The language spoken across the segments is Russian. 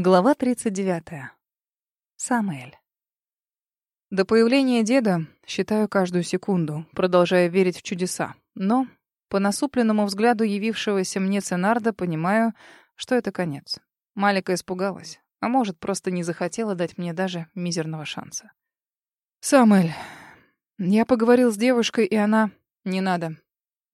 Глава 39. Самуэль. До появления деда считаю каждую секунду, продолжая верить в чудеса. Но по насупленному взгляду явившегося мне Ценарда понимаю, что это конец. Малика испугалась, а может, просто не захотела дать мне даже мизерного шанса. «Самуэль, я поговорил с девушкой, и она... Не надо.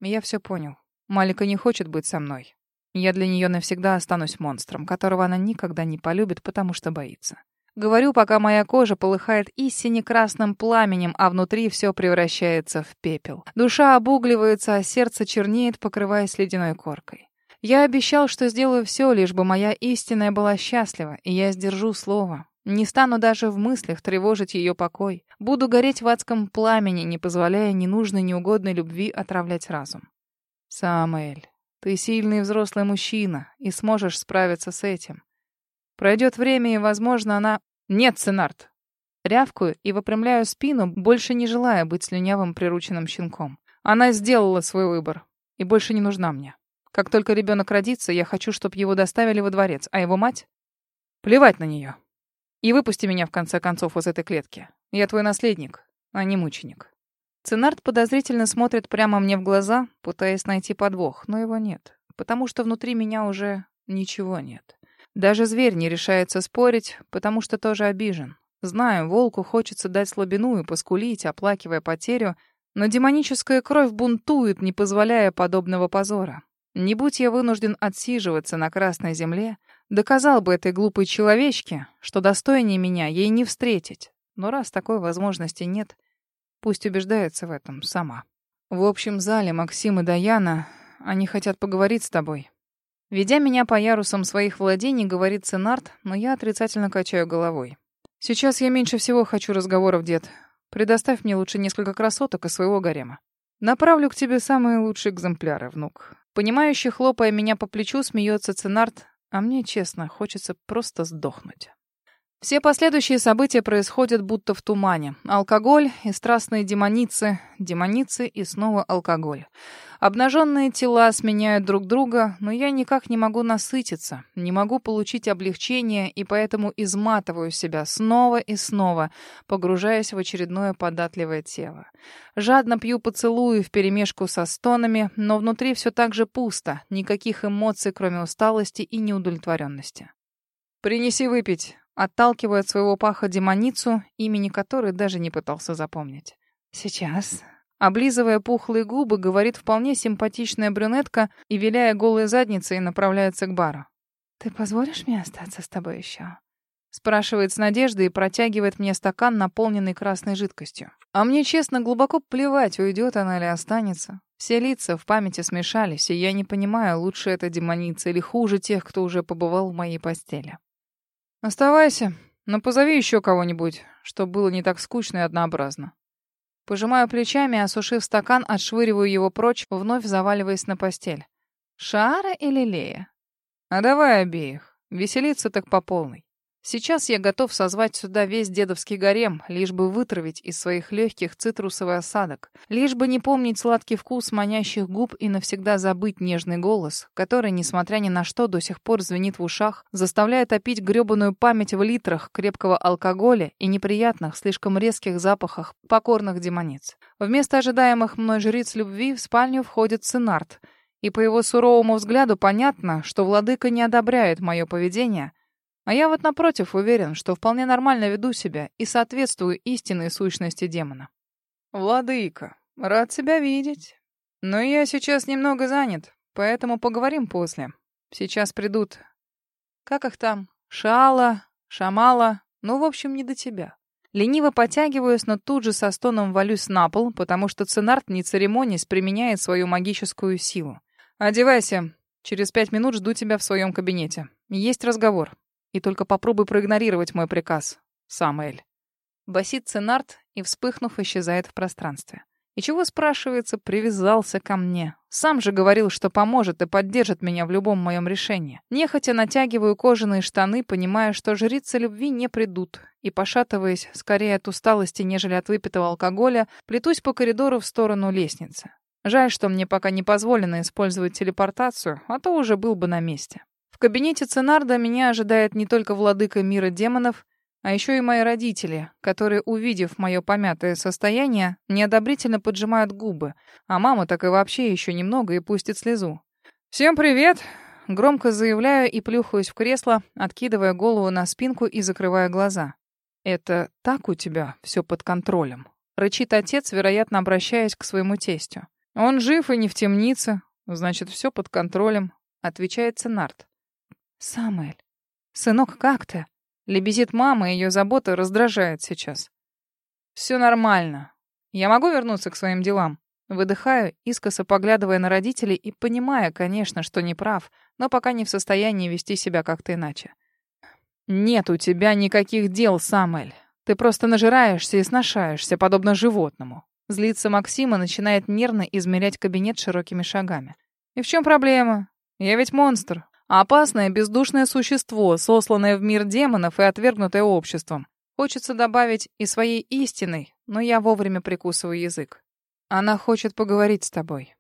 Я все понял. Малика не хочет быть со мной. Я для нее навсегда останусь монстром, которого она никогда не полюбит, потому что боится. Говорю, пока моя кожа полыхает истине красным пламенем, а внутри все превращается в пепел. Душа обугливается, а сердце чернеет, покрываясь ледяной коркой. Я обещал, что сделаю все, лишь бы моя истинная была счастлива, и я сдержу слово. Не стану даже в мыслях тревожить ее покой. Буду гореть в адском пламени, не позволяя ненужной, неугодной любви отравлять разум. Самуэль, ты сильный взрослый мужчина и сможешь справиться с этим. Пройдет время, и, возможно, она... Нет, Сенарт. Рявкую и выпрямляю спину, больше не желая быть слюнявым прирученным щенком. Она сделала свой выбор и больше не нужна мне. Как только ребенок родится, я хочу, чтобы его доставили во дворец, а его мать... Плевать на нее. И выпусти меня, в конце концов, из этой клетки. Я твой наследник, а не мученик. Ценарт подозрительно смотрит прямо мне в глаза, пытаясь найти подвох, но его нет, потому что внутри меня уже ничего нет. Даже зверь не решается спорить, потому что тоже обижен. Знаю, волку хочется дать слабину и поскулить, оплакивая потерю, но демоническая кровь бунтует, не позволяя подобного позора. Не будь я вынужден отсиживаться на Красной Земле, доказал бы этой глупой человечке, что достойнее меня ей не встретить. Но раз такой возможности нет, Пусть убеждается в этом сама. В общем зале Максим и Даяна, они хотят поговорить с тобой. Ведя меня по ярусам своих владений, говорит Сенарт, но я отрицательно качаю головой. Сейчас я меньше всего хочу разговоров, дед. Предоставь мне лучше несколько красоток из своего гарема. Направлю к тебе самые лучшие экземпляры, внук. Понимающий, хлопая меня по плечу, смеется Ценарт, а мне, честно, хочется просто сдохнуть. Все последующие события происходят будто в тумане. Алкоголь и страстные демоницы, демоницы и снова алкоголь. Обнаженные тела сменяют друг друга, но я никак не могу насытиться, не могу получить облегчение, и поэтому изматываю себя снова и снова, погружаясь в очередное податливое тело. Жадно пью поцелуи вперемешку со стонами, но внутри все так же пусто, никаких эмоций, кроме усталости и неудовлетворенности. «Принеси выпить», отталкивая от своего паха демоницу, имени которой даже не пытался запомнить. «Сейчас». Облизывая пухлые губы, говорит вполне симпатичная брюнетка и, виляя голой задницей, направляется к бару. «Ты позволишь мне остаться с тобой еще?» Спрашивает с надеждой и протягивает мне стакан, наполненный красной жидкостью. А мне, честно, глубоко плевать, уйдет она или останется. Все лица в памяти смешались, и я не понимаю, лучше это демоница или хуже тех, кто уже побывал в моей постели. «Оставайся, но позови еще кого-нибудь, чтобы было не так скучно и однообразно». Пожимаю плечами, осушив стакан, отшвыриваю его прочь, вновь заваливаясь на постель. «Шара или Лея?» «А давай обеих. Веселиться так по полной». Сейчас я готов созвать сюда весь дедовский гарем, лишь бы вытравить из своих легких цитрусовый осадок, лишь бы не помнить сладкий вкус манящих губ и навсегда забыть нежный голос, который, несмотря ни на что, до сих пор звенит в ушах, заставляет опить гребаную память в литрах крепкого алкоголя и неприятных, слишком резких запахах покорных демониц. Вместо ожидаемых мной жриц любви в спальню входит Сенарт, и по его суровому взгляду понятно, что владыка не одобряет мое поведение — а я вот напротив уверен, что вполне нормально веду себя и соответствую истинной сущности демона. Владыка, рад тебя видеть. Но я сейчас немного занят, поэтому поговорим после. Сейчас придут... Как их там? Шала, Шамала, ну, в общем, не до тебя. Лениво потягиваюсь, но тут же со стоном валюсь на пол, потому что Ценарт, не церемонясь, применяет свою магическую силу. «Одевайся. Через пять минут жду тебя в своем кабинете. Есть разговор». И только попробуй проигнорировать мой приказ, Самуэль. Басит Ценарт и, вспыхнув, исчезает в пространстве. И чего, спрашивается, привязался ко мне? Сам же говорил, что поможет и поддержит меня в любом моем решении. Нехотя натягиваю кожаные штаны, понимая, что жрицы любви не придут. И, пошатываясь, скорее от усталости, нежели от выпитого алкоголя, плетусь по коридору в сторону лестницы. Жаль, что мне пока не позволено использовать телепортацию, а то уже был бы на месте кабинете Ценарда меня ожидает не только владыка мира демонов, а еще и мои родители, которые, увидев мое помятое состояние, неодобрительно поджимают губы, а мама так и вообще еще немного и пустит слезу. «Всем привет!» Громко заявляю и плюхаюсь в кресло, откидывая голову на спинку и закрывая глаза. «Это так у тебя все под контролем?» Рычит отец, вероятно, обращаясь к своему тестю. «Он жив и не в темнице. Значит, все под контролем», — отвечает Ценарт. «Самуэль, сынок, как ты?» Лебезит мама, и ее забота раздражает сейчас. «Все нормально. Я могу вернуться к своим делам?» Выдыхаю, искоса поглядывая на родителей и понимая, конечно, что не прав, но пока не в состоянии вести себя как-то иначе. «Нет у тебя никаких дел, Самэль. Ты просто нажираешься и сношаешься, подобно животному». Злится Максима, начинает нервно измерять кабинет широкими шагами. «И в чем проблема? Я ведь монстр. Опасное бездушное существо, сосланное в мир демонов и отвергнутое обществом. Хочется добавить и своей истиной, но я вовремя прикусываю язык. Она хочет поговорить с тобой.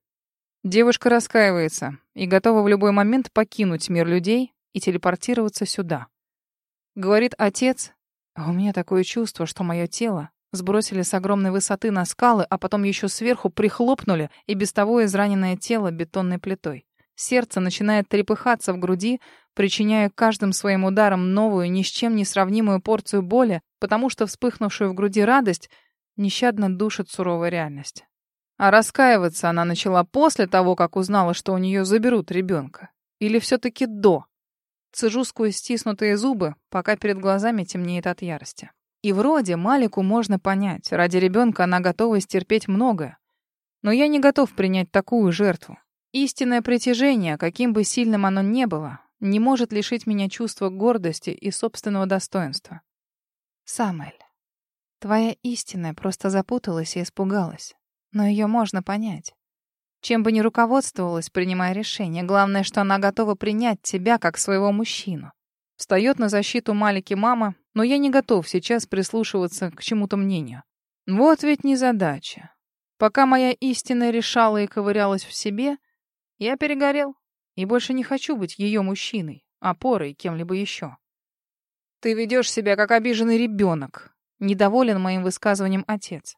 Девушка раскаивается и готова в любой момент покинуть мир людей и телепортироваться сюда. Говорит отец, а у меня такое чувство, что мое тело сбросили с огромной высоты на скалы, а потом еще сверху прихлопнули и без того израненное тело бетонной плитой. Сердце начинает трепыхаться в груди, причиняя каждым своим ударом новую, ни с чем не сравнимую порцию боли, потому что вспыхнувшую в груди радость нещадно душит суровая реальность. А раскаиваться она начала после того, как узнала, что у нее заберут ребенка. Или все-таки до? Цежу сквозь стиснутые зубы, пока перед глазами темнеет от ярости. И вроде Малику можно понять. Ради ребенка она готова стерпеть многое. Но я не готов принять такую жертву. Истинное притяжение, каким бы сильным оно ни было, не может лишить меня чувства гордости и собственного достоинства. Самэль, твоя истинная просто запуталась и испугалась но ее можно понять. Чем бы ни руководствовалась, принимая решение, главное, что она готова принять тебя как своего мужчину. Встает на защиту Малики мама, но я не готов сейчас прислушиваться к чему-то мнению. Вот ведь незадача. Пока моя истина решала и ковырялась в себе, я перегорел и больше не хочу быть ее мужчиной, опорой кем-либо еще. Ты ведешь себя как обиженный ребенок, недоволен моим высказыванием отец.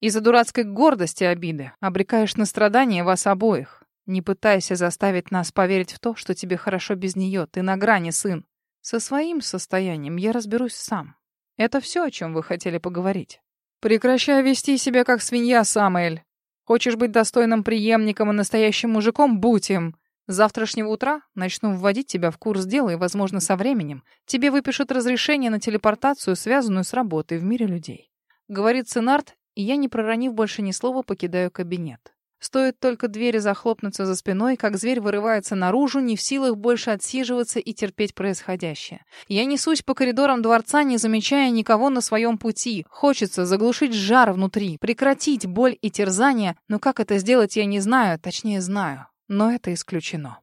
Из-за дурацкой гордости обиды обрекаешь на страдания вас обоих. Не пытайся заставить нас поверить в то, что тебе хорошо без нее. Ты на грани, сын. Со своим состоянием я разберусь сам. Это все, о чем вы хотели поговорить. Прекращай вести себя как свинья, Самуэль. Хочешь быть достойным преемником и настоящим мужиком? Будь им. С завтрашнего утра начну вводить тебя в курс дела, и, возможно, со временем тебе выпишут разрешение на телепортацию, связанную с работой в мире людей. Говорит Сенарт и я, не проронив больше ни слова, покидаю кабинет. Стоит только двери захлопнуться за спиной, как зверь вырывается наружу, не в силах больше отсиживаться и терпеть происходящее. Я несусь по коридорам дворца, не замечая никого на своем пути. Хочется заглушить жар внутри, прекратить боль и терзание, но как это сделать, я не знаю, точнее знаю, но это исключено.